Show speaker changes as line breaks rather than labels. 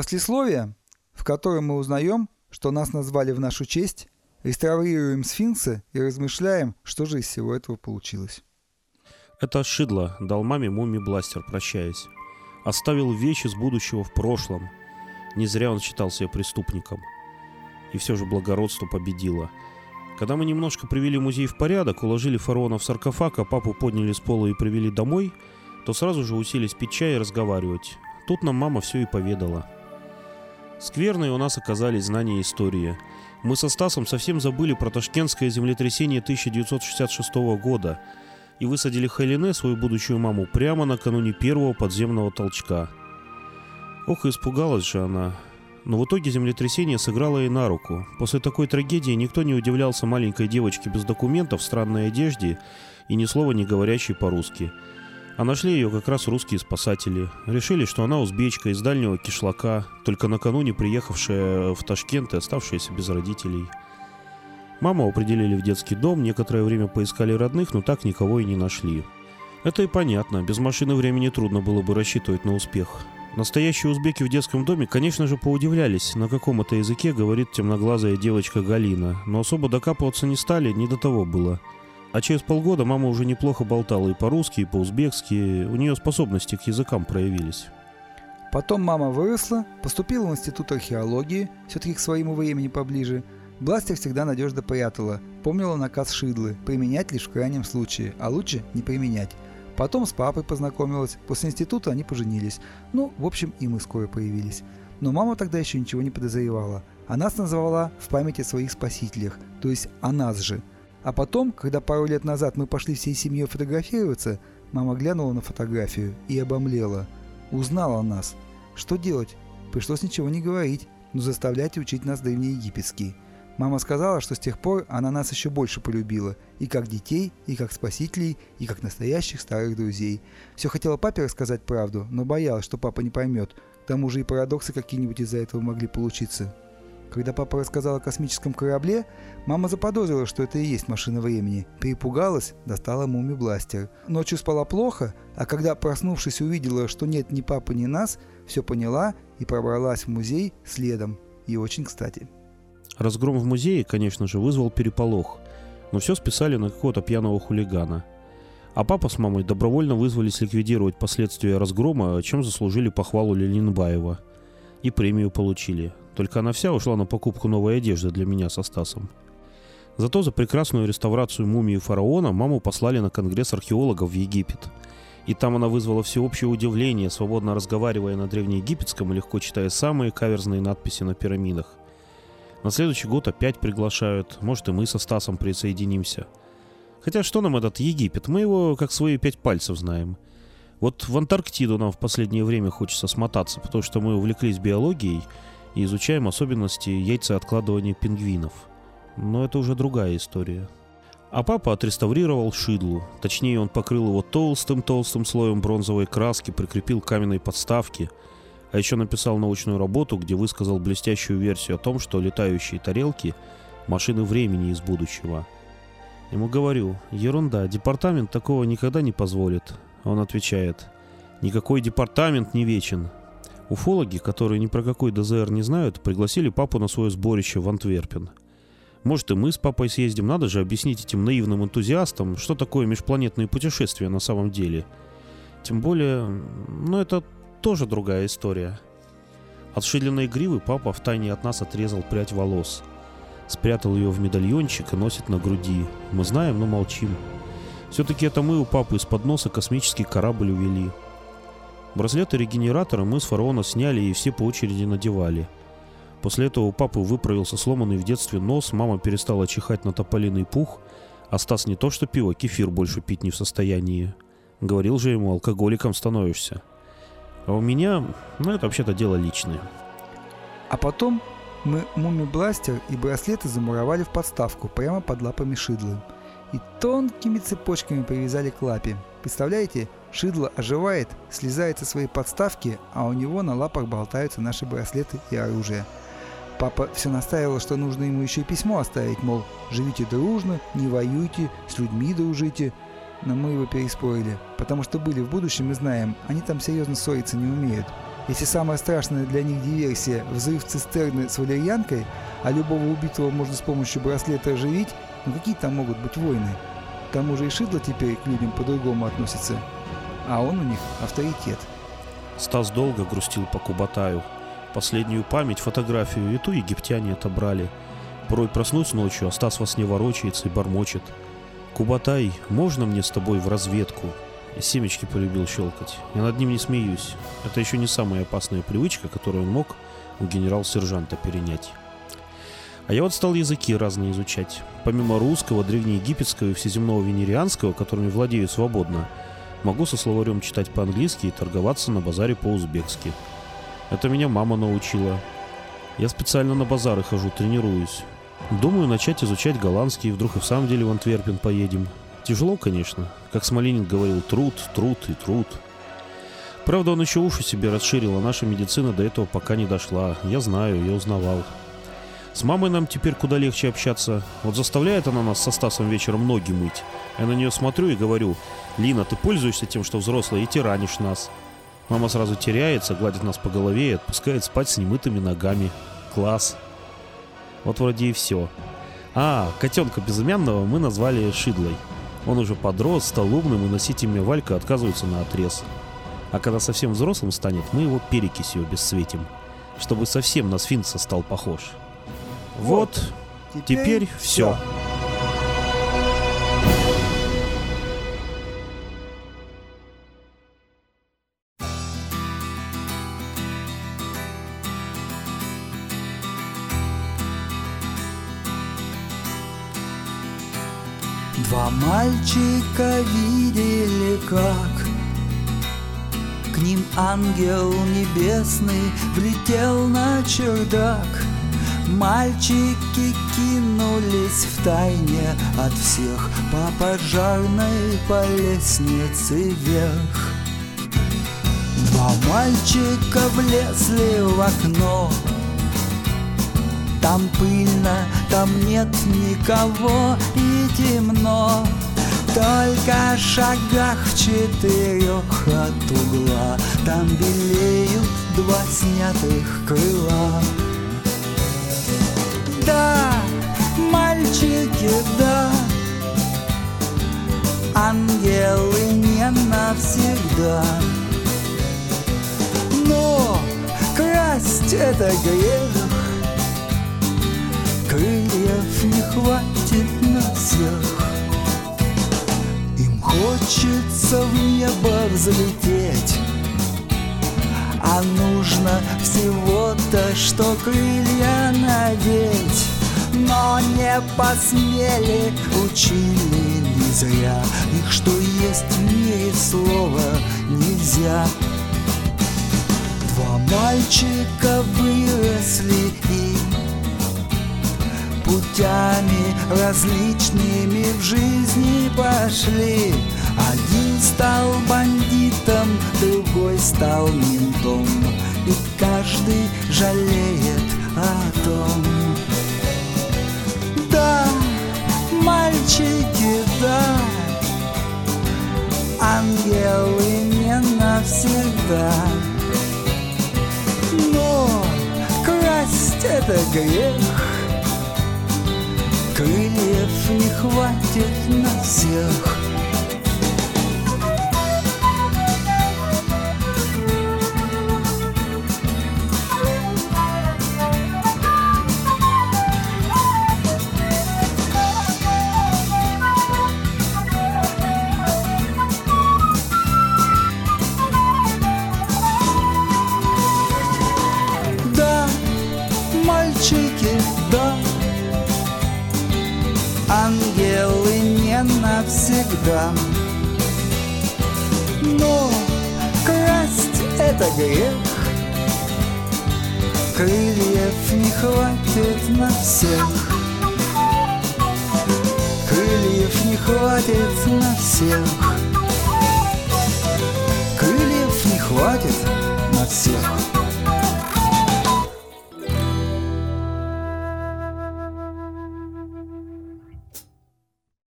Послесловие, в котором мы узнаем, что нас назвали в нашу честь, реставрируем сфинксы и размышляем, что же из всего этого получилось.
Это Шидло дал маме муми-бластер, прощаясь. Оставил вещи с будущего в прошлом. Не зря он считал себя преступником. И все же благородство победило. Когда мы немножко привели музей в порядок, уложили фараона в саркофаг, а папу подняли с пола и привели домой, то сразу же уселись пить чай и разговаривать. Тут нам мама все и поведала. Скверные у нас оказались знания истории. Мы со Стасом совсем забыли про ташкентское землетрясение 1966 года и высадили Хелене, свою будущую маму, прямо накануне первого подземного толчка. Ох, испугалась же она. Но в итоге землетрясение сыграло ей на руку. После такой трагедии никто не удивлялся маленькой девочке без документов странной одежде и ни слова не говорящей по-русски – а нашли ее как раз русские спасатели. Решили, что она узбечка из дальнего кишлака, только накануне приехавшая в Ташкент и оставшаяся без родителей. Маму определили в детский дом, некоторое время поискали родных, но так никого и не нашли. Это и понятно, без машины времени трудно было бы рассчитывать на успех. Настоящие узбеки в детском доме, конечно же, поудивлялись, на каком это языке говорит темноглазая девочка Галина, но особо докапываться не стали, не до того было – а через полгода мама уже неплохо болтала и по-русски, и по-узбекски. У нее способности к языкам проявились.
Потом мама выросла, поступила в институт археологии, все-таки к своему времени поближе. Бластер всегда надежно прятала, помнила наказ Шидлы – применять лишь в крайнем случае, а лучше не применять. Потом с папой познакомилась, после института они поженились. Ну, в общем, и мы скоро появились. Но мама тогда еще ничего не подозревала. Она нас назвала в памяти о своих спасителях, то есть о нас же – а потом, когда пару лет назад мы пошли всей семьей фотографироваться, мама глянула на фотографию и обомлела. Узнала нас. Что делать? Пришлось ничего не говорить, но заставлять учить нас древнеегипетский. Мама сказала, что с тех пор она нас еще больше полюбила, и как детей, и как спасителей, и как настоящих старых друзей. Все хотела папе рассказать правду, но боялась, что папа не поймет. К тому же и парадоксы какие-нибудь из-за этого могли получиться. Когда папа рассказал о космическом корабле, мама заподозрила, что это и есть машина времени. Перепугалась, достала муми бластер. Ночью спала плохо, а когда, проснувшись, увидела, что нет ни папы, ни нас, все поняла и пробралась в музей следом. И очень кстати.
Разгром в музее, конечно же, вызвал переполох, но все списали на какого-то пьяного хулигана. А папа с мамой добровольно вызвались ликвидировать последствия разгрома, чем заслужили похвалу Ленинбаева. И премию получили. Только она вся ушла на покупку новой одежды для меня со Стасом. Зато за прекрасную реставрацию мумии фараона маму послали на конгресс археологов в Египет. И там она вызвала всеобщее удивление, свободно разговаривая на древнеегипетском и легко читая самые каверзные надписи на пирамидах. На следующий год опять приглашают, может и мы со Стасом присоединимся. Хотя что нам этот Египет, мы его как свои пять пальцев знаем. Вот в Антарктиду нам в последнее время хочется смотаться, потому что мы увлеклись биологией – и изучаем особенности яйцеоткладывания пингвинов. Но это уже другая история. А папа отреставрировал шидлу. Точнее, он покрыл его толстым-толстым слоем бронзовой краски, прикрепил каменной подставки, а еще написал научную работу, где высказал блестящую версию о том, что летающие тарелки – машины времени из будущего. Ему говорю, ерунда, департамент такого никогда не позволит. Он отвечает, никакой департамент не вечен, Уфологи, которые ни про какой ДЗР не знают, пригласили папу на свое сборище в Антверпен. Может и мы с папой съездим, надо же объяснить этим наивным энтузиастам, что такое межпланетные путешествия на самом деле. Тем более, ну это тоже другая история. От шиленной гривы папа втайне от нас отрезал прядь волос. Спрятал ее в медальончик и носит на груди. Мы знаем, но молчим. Все-таки это мы у папы из-под носа космический корабль увели. Браслеты регенератора мы с фараона сняли и все по очереди надевали. После этого у папы выправился сломанный в детстве нос, мама перестала чихать на тополиный пух, а Стас не то что пиво, кефир больше пить не в состоянии. Говорил же ему, алкоголиком становишься. А у меня, ну это вообще-то дело личное.
А потом мы муми-бластер и браслеты замуровали в подставку прямо под лапами шидлы. И тонкими цепочками привязали к лапе. Представляете, Шидло оживает, слезает со своей подставки, а у него на лапах болтаются наши браслеты и оружие. Папа все настаивал, что нужно ему еще и письмо оставить, мол, живите дружно, не воюйте, с людьми дружите. Но мы его переспорили, потому что были в будущем и знаем, они там серьезно ссориться не умеют.
Если самая страшная для них диверсия – взрыв цистерны с валерьянкой, а любого убитого можно с помощью браслета оживить, ну какие там могут быть войны? К тому же и Шидло теперь к людям по-другому относится. А он у них авторитет.
Стас долго грустил по Кубатаю. Последнюю память, фотографию и ту египтяне отобрали. Порой проснусь ночью, а Стас во сне ворочается и бормочет. «Кубатай, можно мне с тобой в разведку?» И семечки полюбил щелкать. Я над ним не смеюсь. Это еще не самая опасная привычка, которую он мог у генерал-сержанта перенять. А я вот стал языки разные изучать. Помимо русского, древнеегипетского и всеземного венерианского, которыми владею свободно, могу со словарем читать по-английски и торговаться на базаре по-узбекски. Это меня мама научила. Я специально на базары хожу, тренируюсь. Думаю начать изучать голландский, вдруг и в самом деле в Антверпен поедем. Тяжело, конечно. Как Смоленин говорил, труд, труд и труд. Правда, он еще уши себе расширил, а наша медицина до этого пока не дошла. Я знаю, я узнавал. С мамой нам теперь куда легче общаться. Вот заставляет она нас со Стасом вечером ноги мыть. Я на нее смотрю и говорю, Лина, ты пользуешься тем, что взрослая, и тиранишь нас. Мама сразу теряется, гладит нас по голове и отпускает спать с немытыми ногами. Класс. Вот вроде и все. А, котенка безымянного мы назвали Шидлой. Он уже подрос, стал умным, и носить имя Валька отказывается на отрез. А когда совсем взрослым станет, мы его перекисью обесцветим, чтобы совсем на сфинкса стал похож. Вот, теперь, теперь все.
Два мальчика видели, как К ним ангел небесный влетел на чердак Мальчики кинулись в тайне от всех По пожарной по лестнице вверх. Два мальчика влезли в окно. Там пыльно, там нет никого и темно. Только шагах четырех от угла Там белеют два снятых крыла мальчики, да. Ангелы не навсегда. Но красть это грех. Крыльев не хватит на всех. Им хочется в небо взлететь. А нужно всего-то, что крылья не посмели, учили не зря. Их, что есть в мире слова нельзя. Два мальчика выросли и Путями различными в жизни пошли. Один стал бандитом, другой стал ментом. И каждый жалеет о том мальчики, да. Ангелы не навсегда. Но красть это грех. Крыльев не хватит на всех навсегда. Но красть это грех. Крыльев не хватит на всех. Крыльев не хватит на всех. Крыльев не хватит на всех